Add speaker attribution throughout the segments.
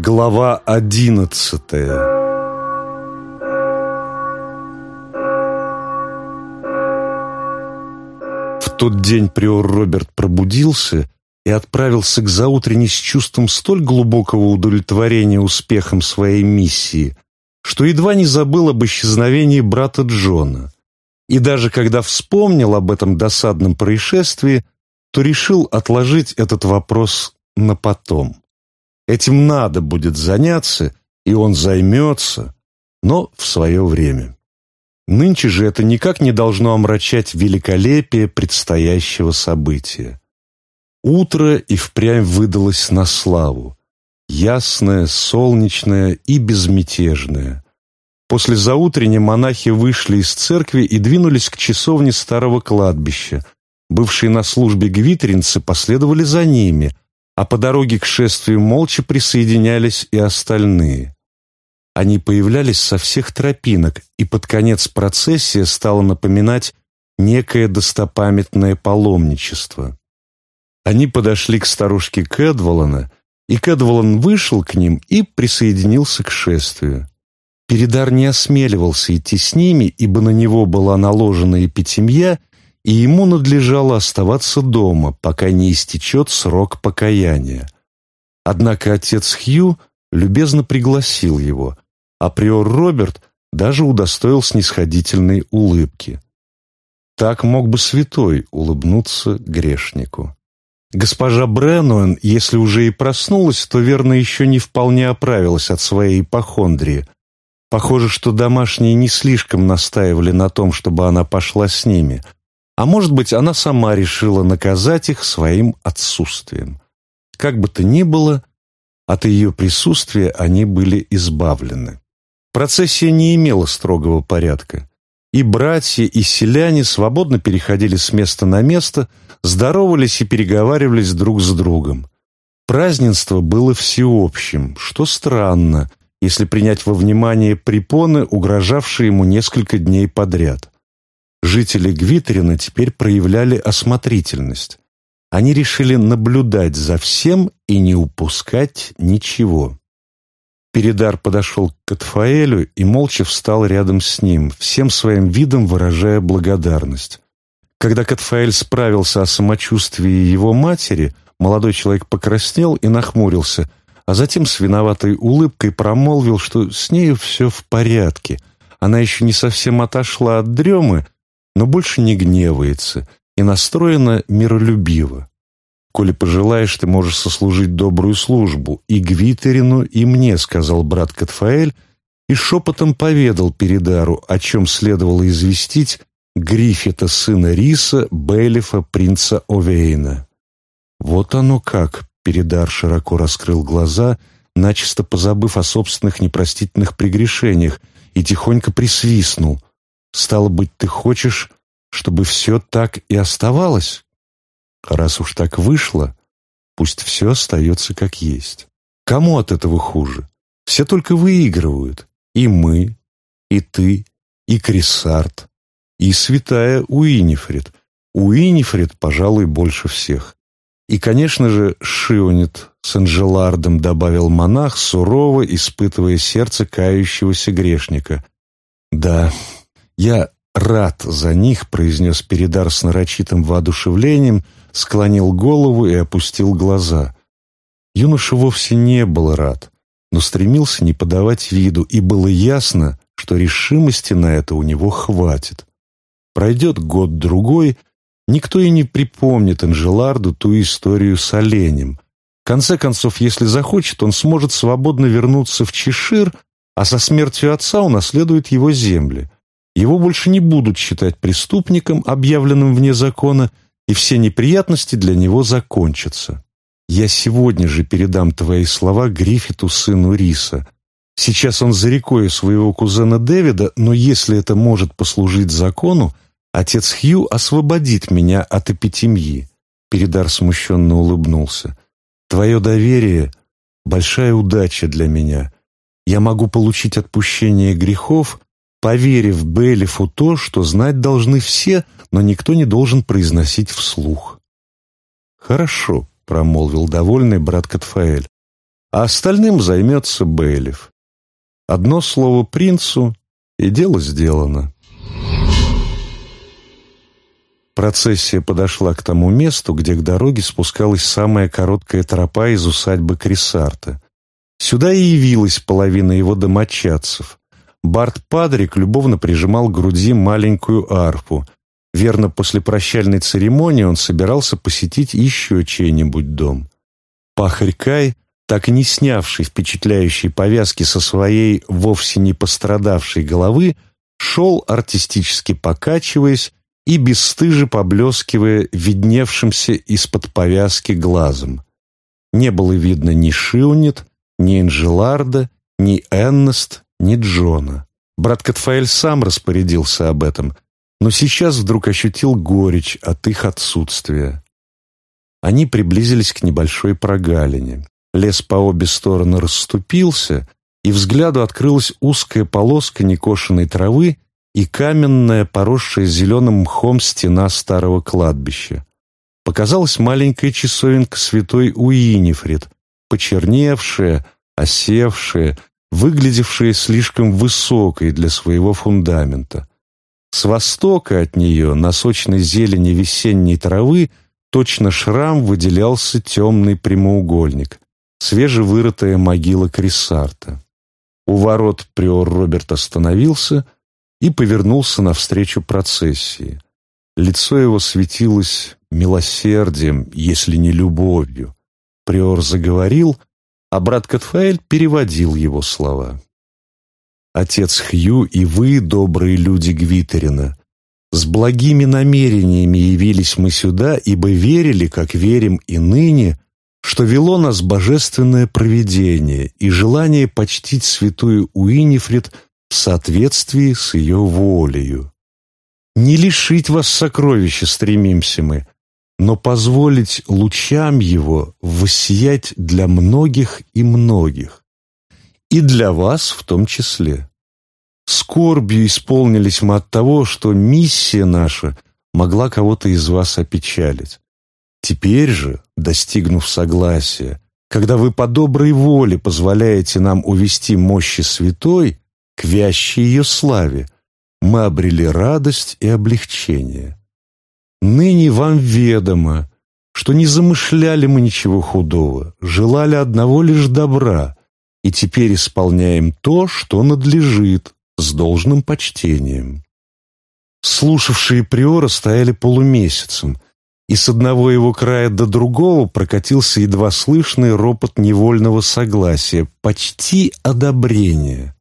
Speaker 1: Глава одиннадцатая В тот день приор Роберт пробудился и отправился к заутренне с чувством столь глубокого удовлетворения успехом своей миссии, что едва не забыл об исчезновении брата Джона. И даже когда вспомнил об этом досадном происшествии, то решил отложить этот вопрос на потом. Этим надо будет заняться, и он займется, но в свое время. Нынче же это никак не должно омрачать великолепие предстоящего события. Утро и впрямь выдалось на славу. Ясное, солнечное и безмятежное. После заутренней монахи вышли из церкви и двинулись к часовне старого кладбища. Бывшие на службе гвитринцы последовали за ними, а по дороге к шествию молча присоединялись и остальные. Они появлялись со всех тропинок, и под конец процессия стала напоминать некое достопамятное паломничество. Они подошли к старушке Кэдволана, и Кэдволан вышел к ним и присоединился к шествию. Передар не осмеливался идти с ними, ибо на него была наложена эпитемья, и ему надлежало оставаться дома, пока не истечет срок покаяния. Однако отец Хью любезно пригласил его, а приор Роберт даже удостоил снисходительной улыбки. Так мог бы святой улыбнуться грешнику. Госпожа Бренуэн, если уже и проснулась, то, верно, еще не вполне оправилась от своей ипохондрии. Похоже, что домашние не слишком настаивали на том, чтобы она пошла с ними. А может быть, она сама решила наказать их своим отсутствием. Как бы то ни было, от ее присутствия они были избавлены. Процессия не имела строгого порядка. И братья, и селяне свободно переходили с места на место, здоровались и переговаривались друг с другом. Празднество было всеобщим, что странно, если принять во внимание препоны, угрожавшие ему несколько дней подряд. Жители Гвитрина теперь проявляли осмотрительность. Они решили наблюдать за всем и не упускать ничего. Передар подошел к Катфаэлю и молча встал рядом с ним, всем своим видом выражая благодарность. Когда Катфаэль справился о самочувствии его матери, молодой человек покраснел и нахмурился, а затем с виноватой улыбкой промолвил, что с нею все в порядке. Она еще не совсем отошла от дремы, но больше не гневается и настроена миролюбиво. «Коли пожелаешь, ты можешь сослужить добрую службу и Гвитерину, и мне», — сказал брат Катфаэль, и шепотом поведал Передару, о чем следовало известить Гриффита, сына Риса, Бейлифа, принца Овейна. «Вот оно как!» — Передар широко раскрыл глаза, начисто позабыв о собственных непростительных прегрешениях, и тихонько присвистнул. «Стало быть, ты хочешь, чтобы все так и оставалось?» Раз уж так вышло, пусть все остается как есть. Кому от этого хуже? Все только выигрывают. И мы, и ты, и Крисарт, и святая Уинифред. Уинифред, пожалуй, больше всех. И, конечно же, Шионет с Анжелардом добавил монах, сурово испытывая сердце кающегося грешника. «Да, я рад за них», — произнес Передар с нарочитым воодушевлением, склонил голову и опустил глаза. Юноша вовсе не был рад, но стремился не подавать виду, и было ясно, что решимости на это у него хватит. Пройдет год-другой, никто и не припомнит Анжеларду ту историю с оленем. В конце концов, если захочет, он сможет свободно вернуться в Чешир, а со смертью отца унаследует его земли. Его больше не будут считать преступником, объявленным вне закона, и все неприятности для него закончатся. Я сегодня же передам твои слова Гриффиту, сыну Риса. Сейчас он за рекой своего кузена Дэвида, но если это может послужить закону, Отец Хью освободит меня от эпитемьи. Передар смущенно улыбнулся. Твое доверие — большая удача для меня. Я могу получить отпущение грехов, поверив Белифу то, что знать должны все, но никто не должен произносить вслух. «Хорошо», — промолвил довольный брат Катфаэль. а остальным займется Бейлев. Одно слово принцу, и дело сделано. Процессия подошла к тому месту, где к дороге спускалась самая короткая тропа из усадьбы Крисарта. Сюда и явилась половина его домочадцев. Барт Падрик любовно прижимал к груди маленькую арфу. Верно, после прощальной церемонии он собирался посетить еще чей-нибудь дом. Пахарь Кай, так не снявший впечатляющей повязки со своей вовсе не пострадавшей головы, шел, артистически покачиваясь, и бесстыже поблескивая видневшимся из-под повязки глазом. Не было видно ни Шиунит, ни Энжеларда, ни Эннест, ни Джона. Брат Катфаэль сам распорядился об этом, но сейчас вдруг ощутил горечь от их отсутствия. Они приблизились к небольшой прогалине. Лес по обе стороны расступился, и взгляду открылась узкая полоска некошенной травы и каменная, поросшая зеленым мхом стена старого кладбища. Показалась маленькая часовенка святой Уинифред, почерневшая, осевшая, выглядевшая слишком высокой для своего фундамента. С востока от нее, на сочной зелени весенней травы, точно шрам выделялся темный прямоугольник, свежевырытая могила Крисарта. У ворот приор Роберт остановился — и повернулся навстречу процессии. Лицо его светилось милосердием, если не любовью. Приор заговорил, а брат Катфаэль переводил его слова. «Отец Хью и вы, добрые люди Гвитерина, с благими намерениями явились мы сюда, ибо верили, как верим и ныне, что вело нас божественное провидение и желание почтить святую Уинифред – в соответствии с ее волею. Не лишить вас сокровища стремимся мы, но позволить лучам его воссиять для многих и многих, и для вас в том числе. Скорбью исполнились мы от того, что миссия наша могла кого-то из вас опечалить. Теперь же, достигнув согласия, когда вы по доброй воле позволяете нам увести мощи святой, к вящей ее славе, мы обрели радость и облегчение. Ныне вам ведомо, что не замышляли мы ничего худого, желали одного лишь добра, и теперь исполняем то, что надлежит, с должным почтением. Слушавшие приора стояли полумесяцем, и с одного его края до другого прокатился едва слышный ропот невольного согласия, почти одобрения.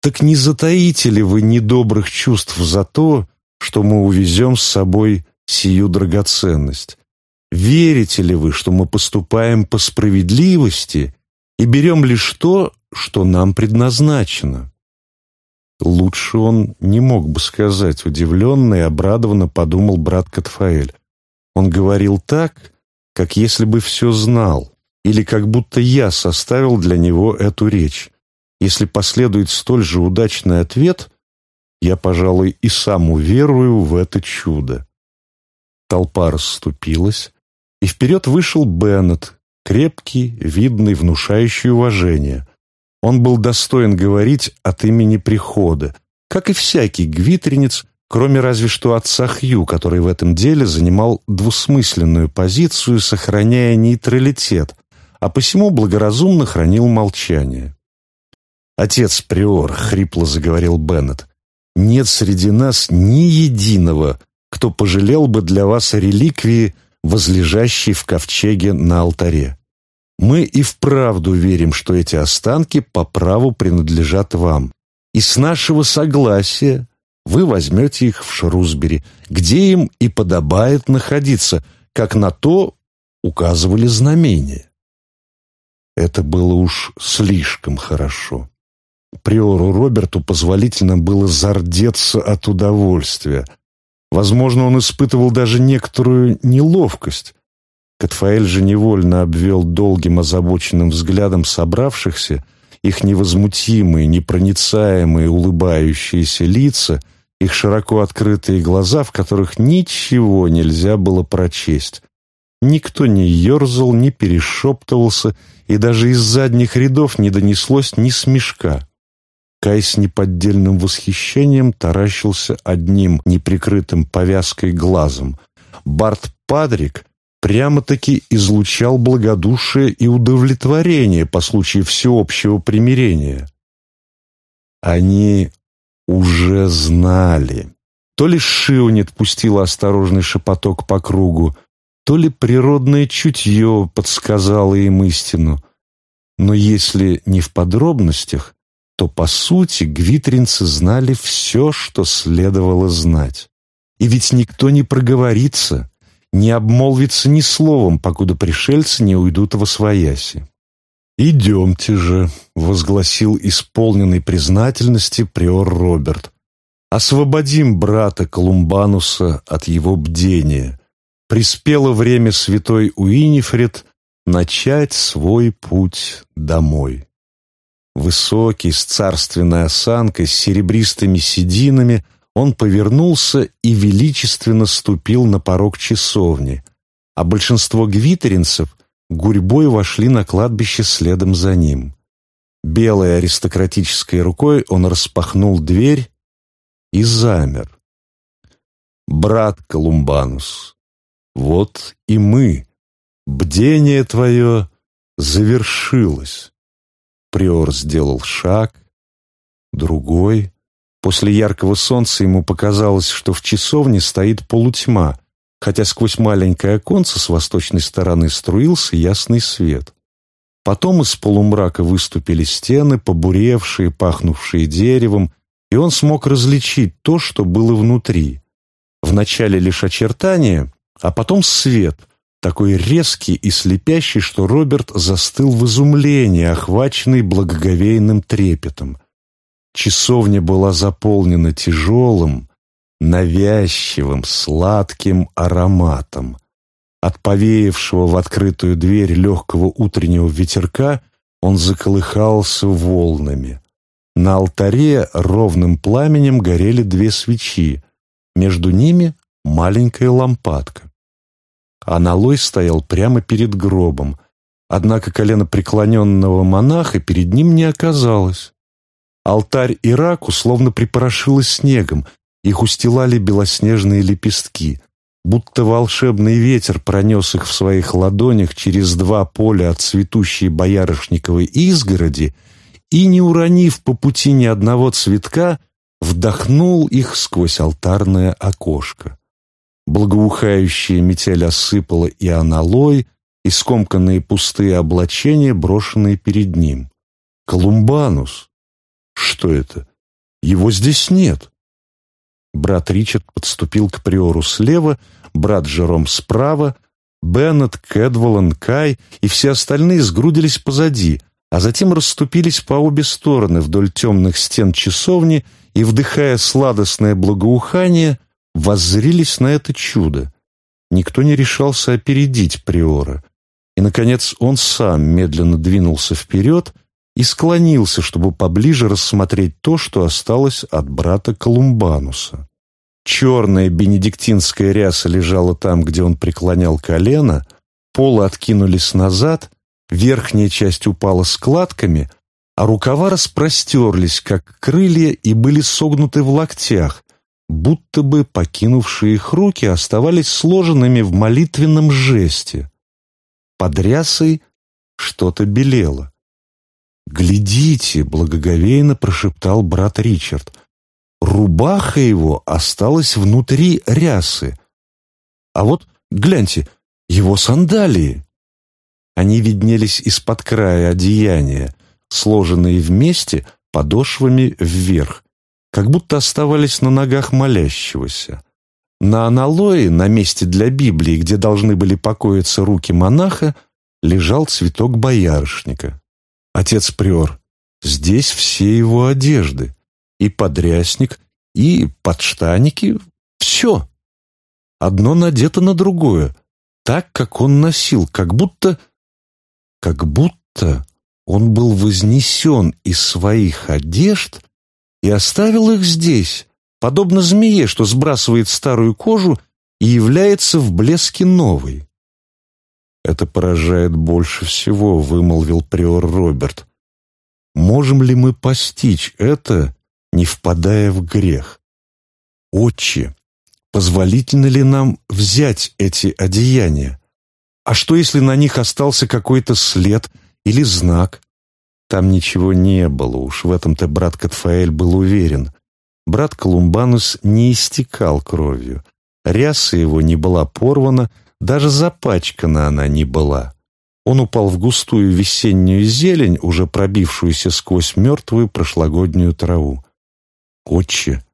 Speaker 1: Так не затаите ли вы недобрых чувств за то, что мы увезем с собой сию драгоценность? Верите ли вы, что мы поступаем по справедливости и берем лишь то, что нам предназначено?» Лучше он не мог бы сказать, удивленно и обрадованно подумал брат Катфаэль. Он говорил так, как если бы все знал, или как будто я составил для него эту речь. Если последует столь же удачный ответ, я, пожалуй, и сам уверую в это чудо. Толпа расступилась, и вперед вышел Беннет, крепкий, видный, внушающий уважение. Он был достоин говорить от имени прихода, как и всякий гвитренец, кроме разве что отца Хью, который в этом деле занимал двусмысленную позицию, сохраняя нейтралитет, а посему благоразумно хранил молчание. «Отец Приор», — хрипло заговорил Беннет, — «нет среди нас ни единого, кто пожалел бы для вас реликвии, возлежащей в ковчеге на алтаре. Мы и вправду верим, что эти останки по праву принадлежат вам. И с нашего согласия вы возьмете их в Шрусбери, где им и подобает находиться, как на то указывали знамения. Это было уж слишком хорошо. Приору Роберту позволительно было зардеться от удовольствия. Возможно, он испытывал даже некоторую неловкость. Катфаэль же невольно обвел долгим озабоченным взглядом собравшихся, их невозмутимые, непроницаемые, улыбающиеся лица, их широко открытые глаза, в которых ничего нельзя было прочесть. Никто не ерзал, не перешептывался, и даже из задних рядов не донеслось ни смешка. Кай с неподдельным восхищением таращился одним неприкрытым повязкой глазом. Барт Падрик прямо-таки излучал благодушие и удовлетворение по случаю всеобщего примирения. Они уже знали. То ли Шионет пустила осторожный шепоток по кругу, то ли природное чутье подсказало им истину. Но если не в подробностях, то, по сути, гвитринцы знали все, что следовало знать. И ведь никто не проговорится, не обмолвится ни словом, покуда пришельцы не уйдут во свояси. «Идемте же», — возгласил исполненный признательности приор Роберт. «Освободим брата Колумбануса от его бдения. Приспело время святой Уинифред начать свой путь домой». Высокий, с царственной осанкой, с серебристыми сединами, он повернулся и величественно ступил на порог часовни, а большинство гвитеринцев гурьбой вошли на кладбище следом за ним. Белой аристократической рукой он распахнул дверь и замер. «Брат Колумбанус, вот и мы. Бдение твое завершилось». Приор сделал шаг, другой. После яркого солнца ему показалось, что в часовне стоит полутьма, хотя сквозь маленькое оконце с восточной стороны струился ясный свет. Потом из полумрака выступили стены, побуревшие, пахнувшие деревом, и он смог различить то, что было внутри. Вначале лишь очертания, а потом свет, такой резкий и слепящий, что Роберт застыл в изумлении, охваченный благоговейным трепетом. Часовня была заполнена тяжелым, навязчивым, сладким ароматом. От повеявшего в открытую дверь легкого утреннего ветерка он заколыхался волнами. На алтаре ровным пламенем горели две свечи, между ними маленькая лампадка. Аналой стоял прямо перед гробом, однако колено преклоненного монаха перед ним не оказалось. Алтарь и раку словно припорошило снегом, их устилали белоснежные лепестки, будто волшебный ветер пронес их в своих ладонях через два поля от цветущей боярышниковой изгороди и, не уронив по пути ни одного цветка, вдохнул их сквозь алтарное окошко. Благоухающая метель осыпала и аналой, и скомканные пустые облачения, брошенные перед ним. Колумбанус! Что это? Его здесь нет. Брат Ричард подступил к приору слева, брат Жером справа, Беннет, Кэдволан, Кай и все остальные сгрудились позади, а затем расступились по обе стороны вдоль темных стен часовни и, вдыхая сладостное благоухание, воззрились на это чудо. Никто не решался опередить приора. И, наконец, он сам медленно двинулся вперед и склонился, чтобы поближе рассмотреть то, что осталось от брата Колумбануса. Черная бенедиктинская ряса лежала там, где он преклонял колено, полы откинулись назад, верхняя часть упала складками, а рукава распростерлись, как крылья, и были согнуты в локтях, будто бы покинувшие их руки оставались сложенными в молитвенном жесте. Под рясой что-то белело. «Глядите!» — благоговейно прошептал брат Ричард. Рубаха его осталась внутри рясы. А вот, гляньте, его сандалии. Они виднелись из-под края одеяния, сложенные вместе подошвами вверх, как будто оставались на ногах молящегося. На аналое, на месте для Библии, где должны были покоиться руки монаха, лежал цветок боярышника. Отец Приор, здесь все его одежды. И подрясник, и подштаники. Все. Одно надето на другое. Так, как он носил, как будто... Как будто он был вознесен из своих одежд и оставил их здесь, подобно змее, что сбрасывает старую кожу и является в блеске новой. это поражает больше всего», — вымолвил приор Роберт. «Можем ли мы постичь это, не впадая в грех? Отче, позволительно ли нам взять эти одеяния? А что, если на них остался какой-то след или знак? Там ничего не было, уж в этом-то брат Катфаэль был уверен. Брат Колумбанус не истекал кровью. Ряса его не была порвана, даже запачкана она не была. Он упал в густую весеннюю зелень, уже пробившуюся сквозь мертвую прошлогоднюю траву. «Отче,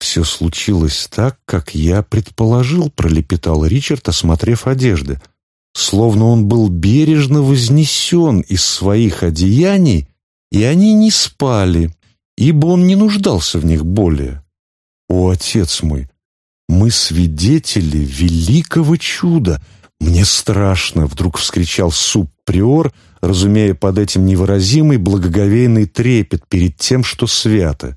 Speaker 1: все случилось так, как я предположил», — пролепетал Ричард, осмотрев одежды. Словно он был бережно вознесен из своих одеяний, и они не спали, ибо он не нуждался в них более. «О, отец мой, мы свидетели великого чуда!» «Мне страшно!» — вдруг вскричал субприор, разумея под этим невыразимый благоговейный трепет перед тем, что свято.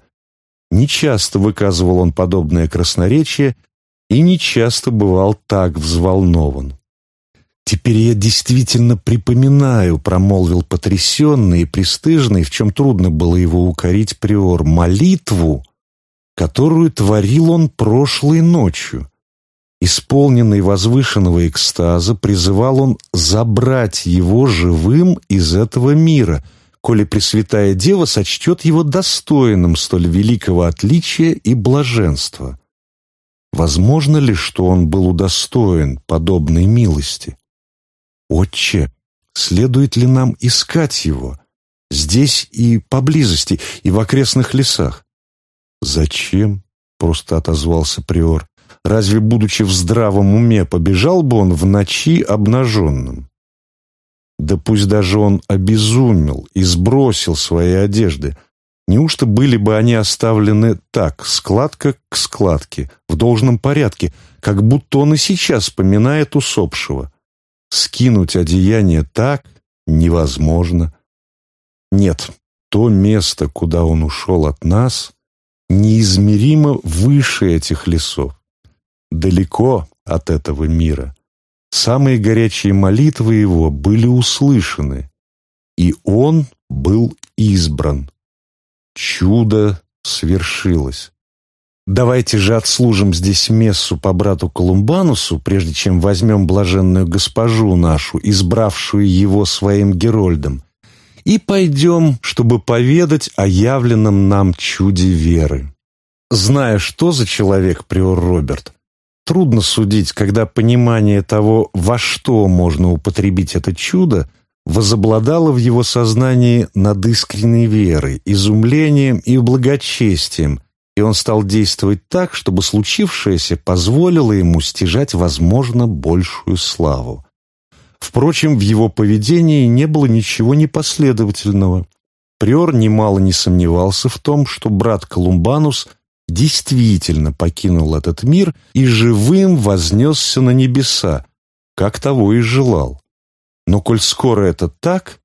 Speaker 1: Нечасто выказывал он подобное красноречие и нечасто бывал так взволнован. «Теперь я действительно припоминаю», — промолвил потрясенный и пристыжный, в чем трудно было его укорить приор, молитву, которую творил он прошлой ночью. Исполненный возвышенного экстаза, призывал он забрать его живым из этого мира, коли Пресвятая Дева сочтет его достойным столь великого отличия и блаженства. Возможно ли, что он был удостоен подобной милости? «Отче, следует ли нам искать его? Здесь и поблизости, и в окрестных лесах?» «Зачем?» — просто отозвался приор. Разве, будучи в здравом уме, побежал бы он в ночи обнаженным? Да пусть даже он обезумел и сбросил свои одежды. Неужто были бы они оставлены так, складка к складке, в должном порядке, как будто он и сейчас поминает усопшего? Скинуть одеяние так невозможно. Нет, то место, куда он ушел от нас, неизмеримо выше этих лесов далеко от этого мира. Самые горячие молитвы его были услышаны, и он был избран. Чудо свершилось. Давайте же отслужим здесь мессу по брату Колумбанусу, прежде чем возьмем блаженную госпожу нашу, избравшую его своим герольдом, и пойдем, чтобы поведать о явленном нам чуде веры. Зная, что за человек приор Роберт, Трудно судить, когда понимание того, во что можно употребить это чудо, возобладало в его сознании над искренней верой, изумлением и благочестием, и он стал действовать так, чтобы случившееся позволило ему стяжать, возможно, большую славу. Впрочем, в его поведении не было ничего непоследовательного. Приор немало не сомневался в том, что брат Колумбанус действительно покинул этот мир и живым вознесся на небеса, как того и желал. Но коль скоро это так,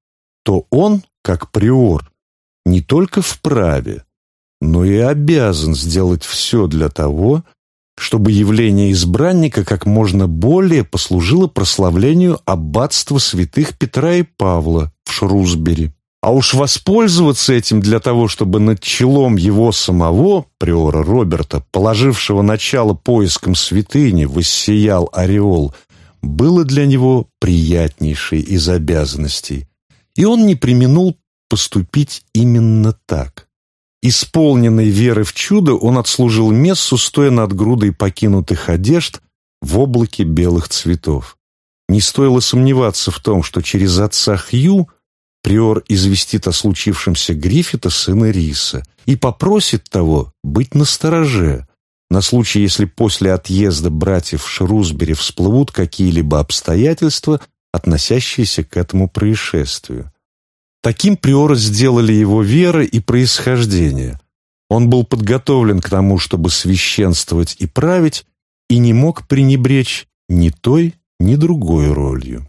Speaker 1: то он, как приор, не только вправе, но и обязан сделать все для того, чтобы явление избранника как можно более послужило прославлению аббатства святых Петра и Павла в Шрусбери. А уж воспользоваться этим для того, чтобы над челом его самого, приора Роберта, положившего начало поискам святыни, воссиял ореол, было для него приятнейшей из обязанностей. И он не применул поступить именно так. Исполненный веры в чудо, он отслужил мессу, стоя над грудой покинутых одежд в облаке белых цветов. Не стоило сомневаться в том, что через отца Хью – Приор известит о случившемся Гриффита, сына Риса, и попросит того быть настороже, на случай, если после отъезда братьев Шрусбери всплывут какие-либо обстоятельства, относящиеся к этому происшествию. Таким приора сделали его вера и происхождение. Он был подготовлен к тому, чтобы священствовать и править, и не мог пренебречь ни той, ни другой ролью.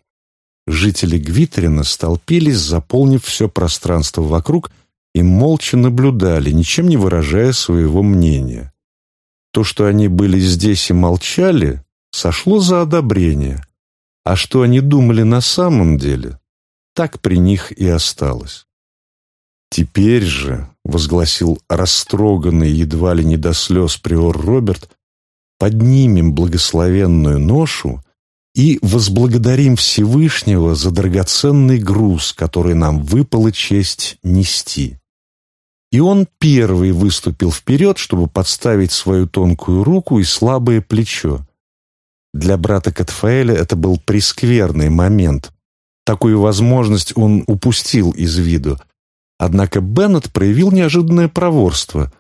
Speaker 1: Жители Гвитрина столпились, заполнив все пространство вокруг, и молча наблюдали, ничем не выражая своего мнения. То, что они были здесь и молчали, сошло за одобрение. а что они думали на самом деле, так при них и осталось. «Теперь же», — возгласил растроганный едва ли не до слез приор Роберт, «поднимем благословенную ношу и возблагодарим Всевышнего за драгоценный груз, который нам выпала честь нести». И он первый выступил вперед, чтобы подставить свою тонкую руку и слабое плечо. Для брата Катфаэля это был прескверный момент. Такую возможность он упустил из виду. Однако Беннет проявил неожиданное проворство.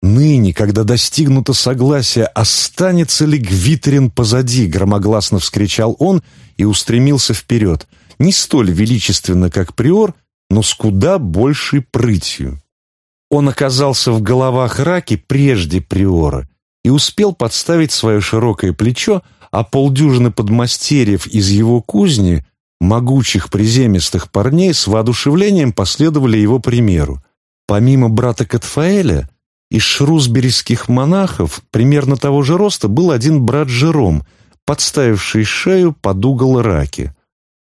Speaker 1: «Ныне, когда достигнуто согласие, останется ли Гвитерин позади?» — громогласно вскричал он и устремился вперед. Не столь величественно, как Приор, но с куда большей прытью. Он оказался в головах раки прежде Приора и успел подставить свое широкое плечо, а полдюжины подмастерьев из его кузни, могучих приземистых парней, с воодушевлением последовали его примеру. Помимо брата Катфаэля, из шрусберийских монахов примерно того же роста был один брат Жером, подставивший шею под угол раки.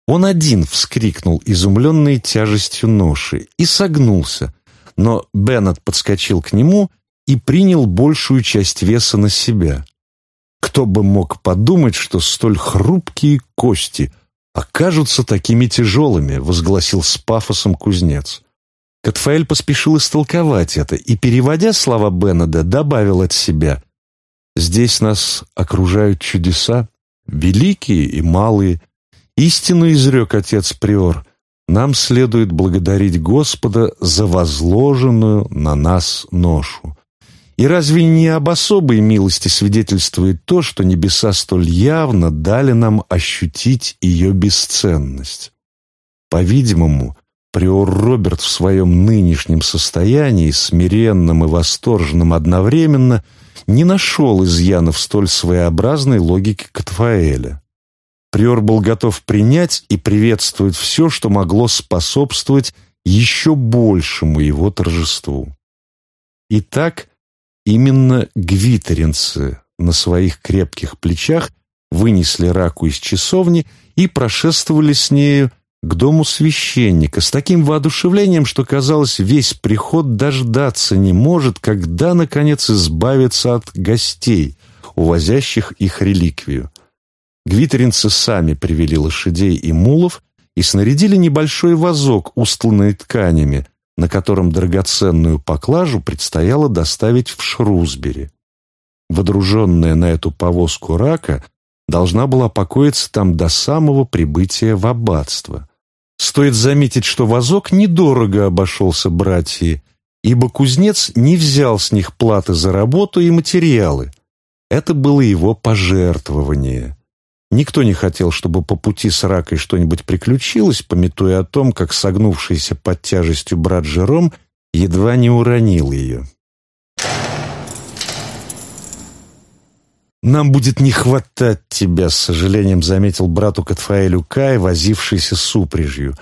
Speaker 1: Он один вскрикнул, изумленный тяжестью ноши, и согнулся, но Беннет подскочил к нему и принял большую часть веса на себя. Кто бы мог подумать, что столь хрупкие кости окажутся такими тяжелыми, возгласил с пафосом кузнец. Катфаэль поспешил истолковать это и, переводя слова Беннеда, добавил от себя «Здесь нас окружают чудеса, великие и малые. Истину изрек отец Приор. Нам следует благодарить Господа за возложенную на нас ношу. И разве не об особой милости свидетельствует то, что небеса столь явно дали нам ощутить ее бесценность? По-видимому, приор Роберт в своем нынешнем состоянии, смиренном и восторженном одновременно, не нашел изъянов столь своеобразной логики Катфаэля. Приор был готов принять и приветствовать все, что могло способствовать еще большему его торжеству. Итак, Именно гвитеринцы на своих крепких плечах вынесли раку из часовни и прошествовали с нею к дому священника с таким воодушевлением, что, казалось, весь приход дождаться не может, когда, наконец, избавиться от гостей, увозящих их реликвию. Гвитеринцы сами привели лошадей и мулов и снарядили небольшой вазок, устланный тканями, на котором драгоценную поклажу предстояло доставить в Шрусбери. Водруженная на эту повозку рака должна была покоиться там до самого прибытия в аббатство. Стоит заметить, что вазок недорого обошелся братьи, ибо кузнец не взял с них платы за работу и материалы. Это было его пожертвование. Никто не хотел, чтобы по пути с ракой что-нибудь приключилось, пометуя о том, как согнувшийся под тяжестью брат Жером едва не уронил ее. «Нам будет не хватать тебя», — с сожалением заметил брату Катфаэлю Кай, возившийся с упряжью.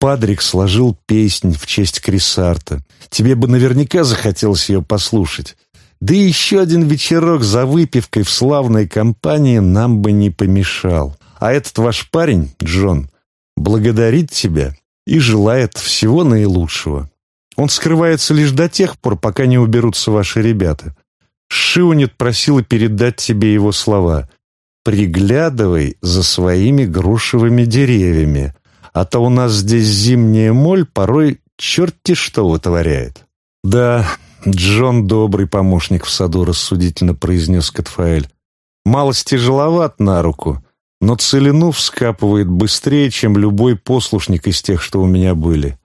Speaker 1: Падрик сложил песнь в честь Крисарта. Тебе бы наверняка захотелось ее послушать. Да еще один вечерок за выпивкой в славной компании нам бы не помешал. А этот ваш парень, Джон, благодарит тебя и желает всего наилучшего. Он скрывается лишь до тех пор, пока не уберутся ваши ребята. Шиунет просила передать тебе его слова. «Приглядывай за своими грушевыми деревьями, а то у нас здесь зимняя моль порой черти что вытворяет». «Да, «Джон добрый помощник в саду», — рассудительно произнес Катфаэль. «Малость тяжеловат на руку, но целину вскапывает быстрее, чем любой послушник из тех, что у меня были.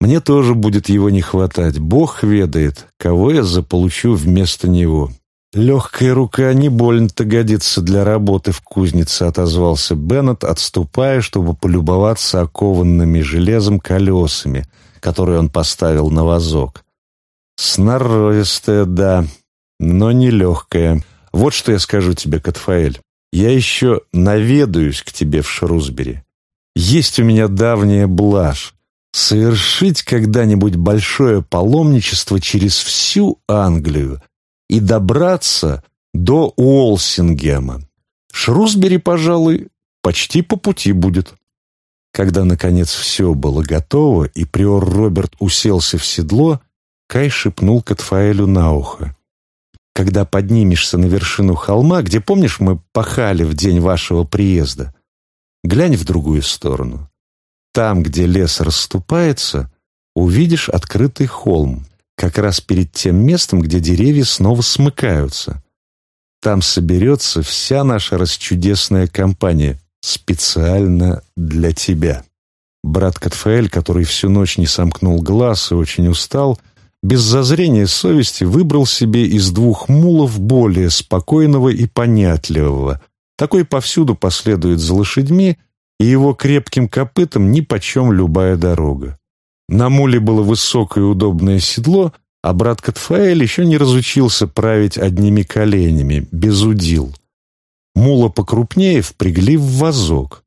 Speaker 1: Мне тоже будет его не хватать. Бог ведает, кого я заполучу вместо него». «Легкая рука не больно-то годится для работы в кузнице», — отозвался Беннет, отступая, чтобы полюбоваться окованными железом колесами, которые он поставил на вазок. Сноровистая, да, но нелегкая. Вот что я скажу тебе, Катфаэль. Я еще наведаюсь к тебе в Шрусбери. Есть у меня давняя блажь. Совершить когда-нибудь большое паломничество через всю Англию и добраться до Уолсингема. Шрусбери, пожалуй, почти по пути будет». Когда, наконец, все было готово, и приор Роберт уселся в седло, Кай шепнул Катфаэлю на ухо. «Когда поднимешься на вершину холма, где, помнишь, мы пахали в день вашего приезда, глянь в другую сторону. Там, где лес расступается, увидишь открытый холм, как раз перед тем местом, где деревья снова смыкаются. Там соберется вся наша расчудесная компания, специально для тебя. Брат Катфаэль, который всю ночь не сомкнул глаз и очень устал, без зазрения совести выбрал себе из двух мулов более спокойного и понятливого. Такой повсюду последует за лошадьми, и его крепким копытом нипочем любая дорога. На муле было высокое и удобное седло, а брат Катфаэль еще не разучился править одними коленями, без удил. Мула покрупнее впрягли в вазок.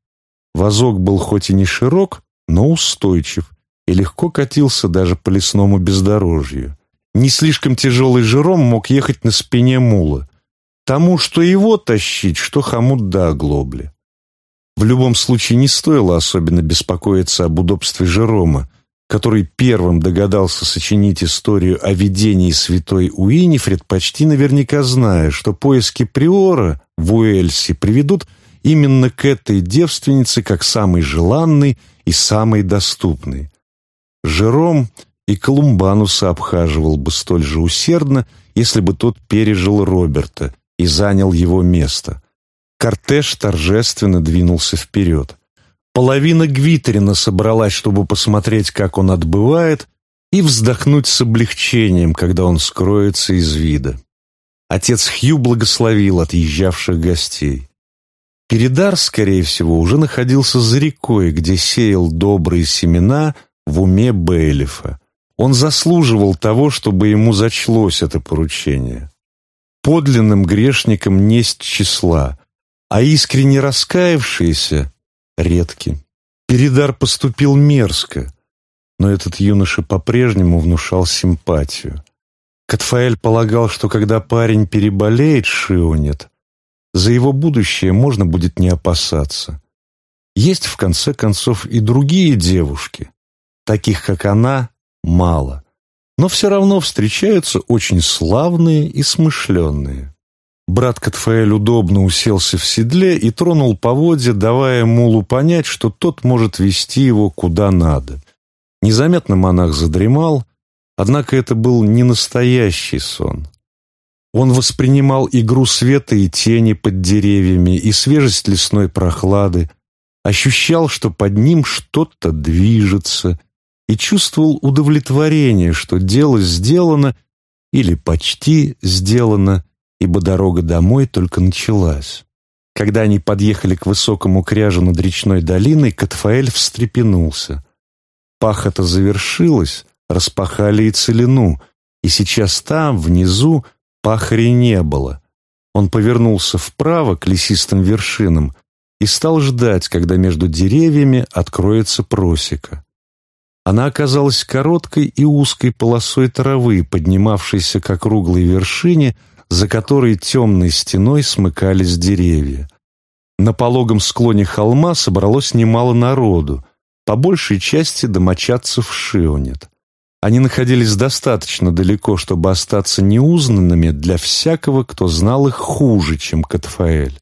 Speaker 1: Вазок был хоть и не широк, но устойчив и легко катился даже по лесному бездорожью. Не слишком тяжелый жиром мог ехать на спине мула. Тому, что его тащить, что хомут да оглобли. В любом случае не стоило особенно беспокоиться об удобстве Жерома, который первым догадался сочинить историю о видении святой Уинифред, почти наверняка зная, что поиски Приора в Уэльсе приведут именно к этой девственнице как самой желанной и самой доступной. Жером и Колумбануса обхаживал бы столь же усердно, если бы тот пережил Роберта и занял его место. Кортеж торжественно двинулся вперед. Половина Гвитерина собралась, чтобы посмотреть, как он отбывает, и вздохнуть с облегчением, когда он скроется из вида. Отец Хью благословил отъезжавших гостей. Передар, скорее всего, уже находился за рекой, где сеял добрые семена в уме Бейлифа. Он заслуживал того, чтобы ему зачлось это поручение. Подлинным грешникам несть числа, а искренне раскаявшиеся редки. Передар поступил мерзко, но этот юноша по-прежнему внушал симпатию. Катфаэль полагал, что когда парень переболеет Шионет, за его будущее можно будет не опасаться. Есть, в конце концов, и другие девушки. Таких, как она, мало. Но все равно встречаются очень славные и смышленные. Брат Катфаэль удобно уселся в седле и тронул поводья, давая мулу понять, что тот может вести его куда надо. Незаметно монах задремал, однако это был не настоящий сон. Он воспринимал игру света и тени под деревьями и свежесть лесной прохлады, ощущал, что под ним что-то движется, и чувствовал удовлетворение, что дело сделано или почти сделано, ибо дорога домой только началась. Когда они подъехали к высокому кряжу над речной долиной, Катфаэль встрепенулся. Пахота завершилась, распахали и целину, и сейчас там, внизу, пахарей не было. Он повернулся вправо к лесистым вершинам и стал ждать, когда между деревьями откроется просека. Она оказалась короткой и узкой полосой травы, поднимавшейся к округлой вершине, за которой темной стеной смыкались деревья. На пологом склоне холма собралось немало народу, по большей части домочадцев Шионет. Они находились достаточно далеко, чтобы остаться неузнанными для всякого, кто знал их хуже, чем Катфаэль.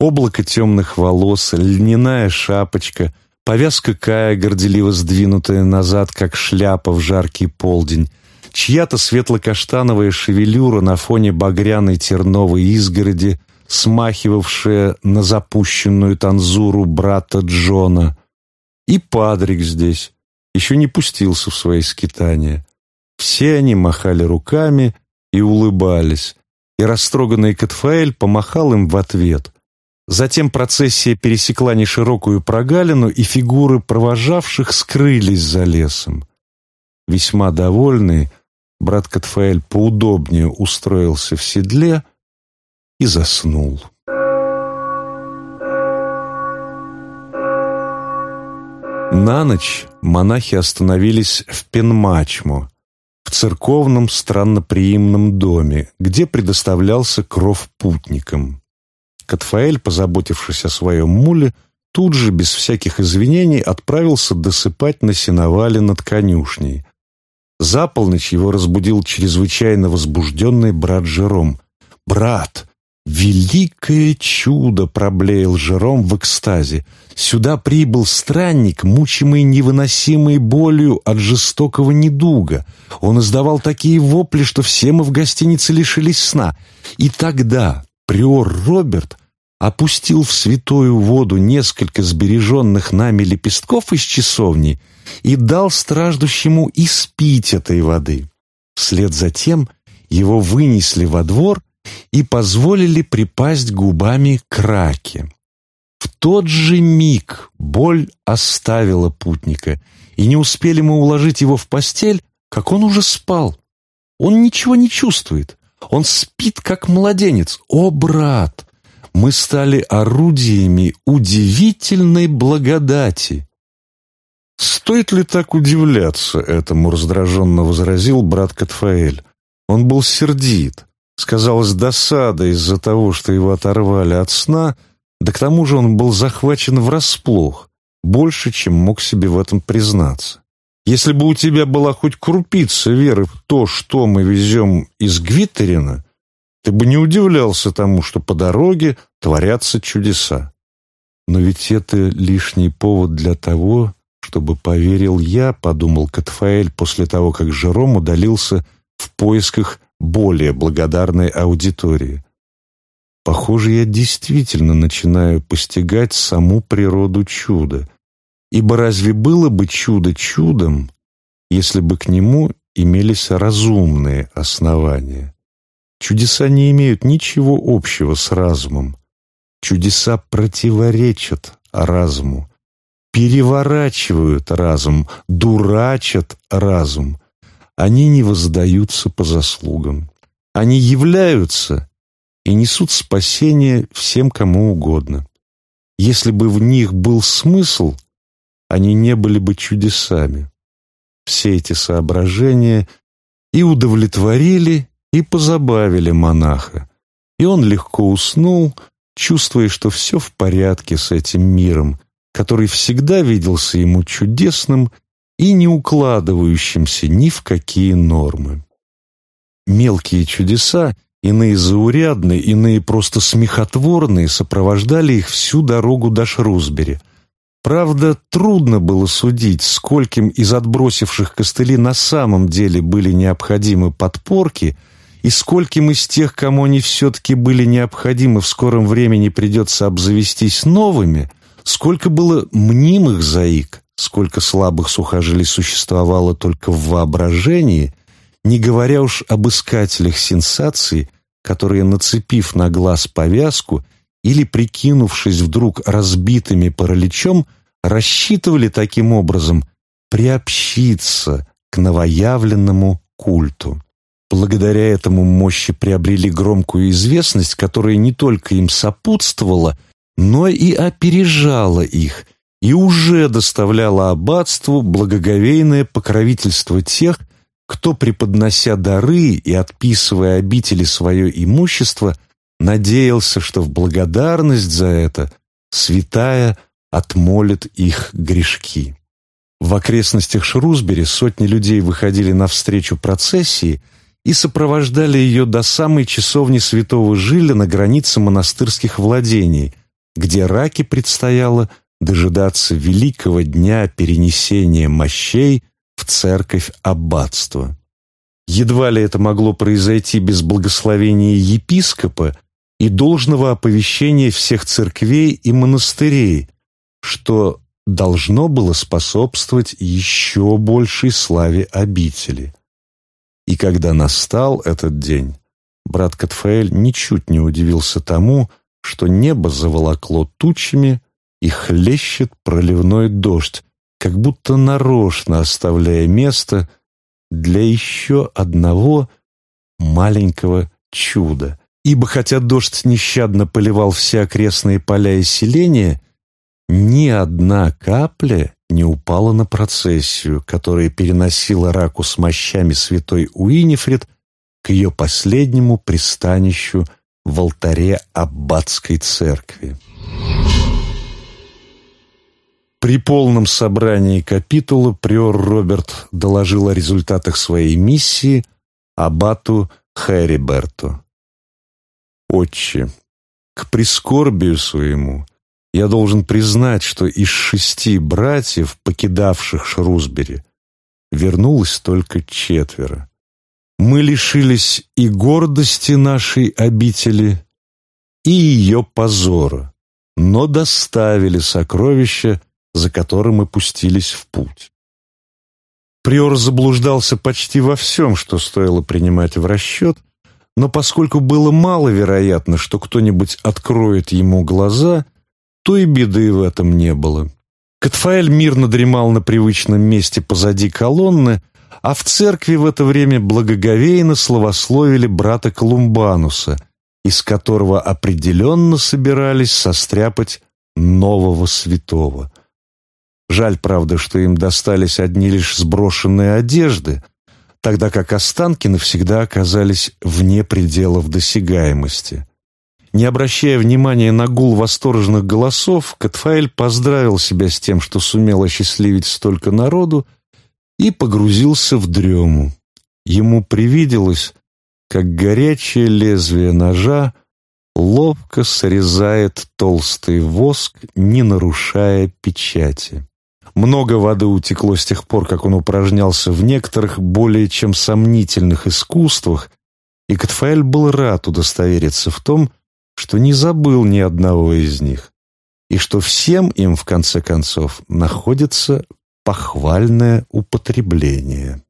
Speaker 1: Облако темных волос, льняная шапочка, повязка Кая, горделиво сдвинутая назад, как шляпа в жаркий полдень, чья-то светло-каштановая шевелюра на фоне багряной терновой изгороди, смахивавшая на запущенную танзуру брата Джона. И Падрик здесь еще не пустился в свои скитания. Все они махали руками и улыбались, и растроганный Катфаэль помахал им в ответ. Затем процессия пересекла неширокую прогалину, и фигуры провожавших скрылись за лесом. Весьма довольный, брат Катфаэль поудобнее устроился в седле и заснул. На ночь монахи остановились в Пенмачмо, в церковном странноприимном доме, где предоставлялся кров путникам. Катфаэль, позаботившись о своем муле, тут же, без всяких извинений, отправился досыпать на сеновале над конюшней. За полночь его разбудил чрезвычайно возбужденный брат Жером. «Брат, великое чудо!» — проблеял Жером в экстазе. «Сюда прибыл странник, мучимый невыносимой болью от жестокого недуга. Он издавал такие вопли, что все мы в гостинице лишились сна. И тогда приор Роберт опустил в святую воду несколько сбереженных нами лепестков из часовни и дал страждущему испить этой воды. Вслед за тем его вынесли во двор и позволили припасть губами к раке. В тот же миг боль оставила путника, и не успели мы уложить его в постель, как он уже спал. Он ничего не чувствует, он спит, как младенец. О, брат, мы стали орудиями удивительной благодати. «Стоит ли так удивляться этому?» — раздраженно возразил брат Катфаэль. Он был сердит. Сказалось досада из-за того, что его оторвали от сна, да к тому же он был захвачен врасплох, больше, чем мог себе в этом признаться. Если бы у тебя была хоть крупица веры в то, что мы везем из Гвиттерина, ты бы не удивлялся тому, что по дороге творятся чудеса. Но ведь это лишний повод для того, чтобы поверил я, подумал Катфаэль после того, как Жером удалился в поисках более благодарной аудитории. Похоже, я действительно начинаю постигать саму природу чуда. Ибо разве было бы чудо чудом, если бы к нему имелись разумные основания? Чудеса не имеют ничего общего с разумом. Чудеса противоречат разуму, переворачивают разум, дурачат разум. Они не воздаются по заслугам. Они являются и несут спасение всем, кому угодно. Если бы в них был смысл, они не были бы чудесами. Все эти соображения и удовлетворили, и позабавили монаха, и он легко уснул, чувствуя, что все в порядке с этим миром, который всегда виделся ему чудесным и не укладывающимся ни в какие нормы. Мелкие чудеса, иные заурядные, иные просто смехотворные, сопровождали их всю дорогу до Шрусбери — Правда, трудно было судить, скольким из отбросивших костыли на самом деле были необходимы подпорки, и скольким из тех, кому они все-таки были необходимы, в скором времени придется обзавестись новыми, сколько было мнимых заик, сколько слабых сухожилий существовало только в воображении, не говоря уж об искателях сенсаций, которые, нацепив на глаз повязку, или, прикинувшись вдруг разбитыми параличом, рассчитывали таким образом приобщиться к новоявленному культу. Благодаря этому мощи приобрели громкую известность, которая не только им сопутствовала, но и опережала их, и уже доставляла аббатству благоговейное покровительство тех, кто, преподнося дары и отписывая обители свое имущество, надеялся, что в благодарность за это святая отмолит их грешки. В окрестностях Шрусбери сотни людей выходили навстречу процессии и сопровождали ее до самой часовни святого Жиля на границе монастырских владений, где Раке предстояло дожидаться великого дня перенесения мощей в церковь аббатства. Едва ли это могло произойти без благословения епископа и должного оповещения всех церквей и монастырей, что должно было способствовать еще большей славе обители. И когда настал этот день, брат Катфаэль ничуть не удивился тому, что небо заволокло тучами и хлещет проливной дождь, как будто нарочно оставляя место для еще одного маленького чуда. Ибо хотя дождь нещадно поливал все окрестные поля и селения, ни одна капля не упала на процессию, которая переносила раку с мощами святой Уинифред к ее последнему пристанищу в алтаре аббатской церкви. При полном собрании капитула приор Роберт доложил о результатах своей миссии аббату Хэриберту. «Отче, к прискорбию своему я должен признать, что из шести братьев, покидавших Шрусбери, вернулось только четверо. Мы лишились и гордости нашей обители, и ее позора, но доставили сокровища, за которым мы пустились в путь. Приор заблуждался почти во всем, что стоило принимать в расчет, но поскольку было маловероятно, что кто-нибудь откроет ему глаза, то и беды в этом не было. Катфаэль мирно дремал на привычном месте позади колонны, а в церкви в это время благоговейно славословили брата Колумбануса, из которого определенно собирались состряпать нового святого. Жаль, правда, что им достались одни лишь сброшенные одежды, тогда как останки навсегда оказались вне пределов досягаемости. Не обращая внимания на гул восторженных голосов, Катфаэль поздравил себя с тем, что сумел осчастливить столько народу, и погрузился в дрему. Ему привиделось, как горячее лезвие ножа ловко срезает толстый воск, не нарушая печати. Много воды утекло с тех пор, как он упражнялся в некоторых более чем сомнительных искусствах, и Катфаэль был рад удостовериться в том, что не забыл ни одного из них, и что всем им, в конце концов, находится похвальное употребление.